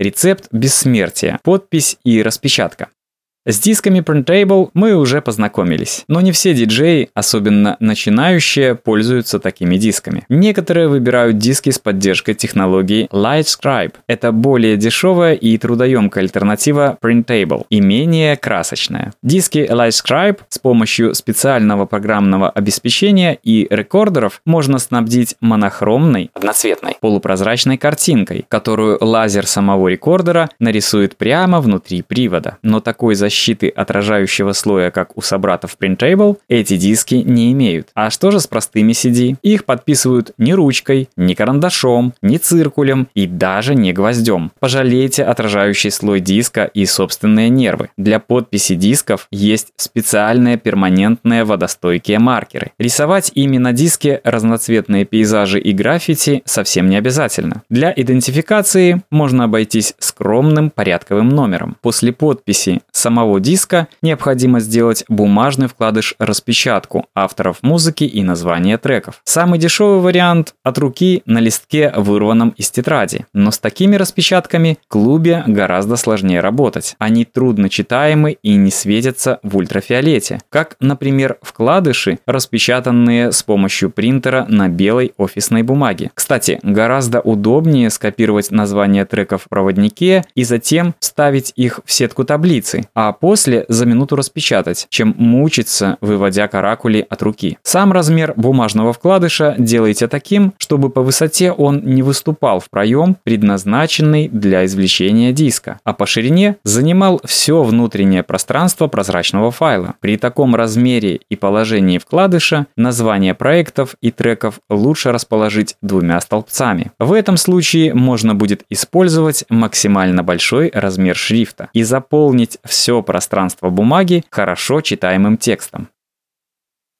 Рецепт бессмертия, подпись и распечатка. С дисками Printable мы уже познакомились, но не все диджеи, особенно начинающие, пользуются такими дисками. Некоторые выбирают диски с поддержкой технологии Lightscribe. Это более дешевая и трудоемкая альтернатива Printable и менее красочная. Диски Lightscribe с помощью специального программного обеспечения и рекордеров можно снабдить монохромной, одноцветной, полупрозрачной картинкой, которую лазер самого рекордера нарисует прямо внутри привода. Но такой защиты защиты отражающего слоя, как у собратов Printable, эти диски не имеют. А что же с простыми CD? Их подписывают не ручкой, не карандашом, не циркулем и даже не гвоздем. Пожалейте отражающий слой диска и собственные нервы. Для подписи дисков есть специальные перманентные водостойкие маркеры. Рисовать ими на диске разноцветные пейзажи и граффити совсем не обязательно. Для идентификации можно обойтись скромным порядковым номером. После подписи сама самого диска необходимо сделать бумажный вкладыш распечатку авторов музыки и названия треков. Самый дешевый вариант от руки на листке, вырванном из тетради. Но с такими распечатками в клубе гораздо сложнее работать. Они трудно читаемы и не светятся в ультрафиолете. Как, например, вкладыши, распечатанные с помощью принтера на белой офисной бумаге. Кстати, гораздо удобнее скопировать названия треков в проводнике и затем вставить их в сетку таблицы, а а после за минуту распечатать, чем мучиться, выводя каракули от руки. Сам размер бумажного вкладыша делайте таким, чтобы по высоте он не выступал в проем, предназначенный для извлечения диска, а по ширине занимал все внутреннее пространство прозрачного файла. При таком размере и положении вкладыша название проектов и треков лучше расположить двумя столбцами. В этом случае можно будет использовать максимально большой размер шрифта и заполнить все пространство бумаги хорошо читаемым текстом.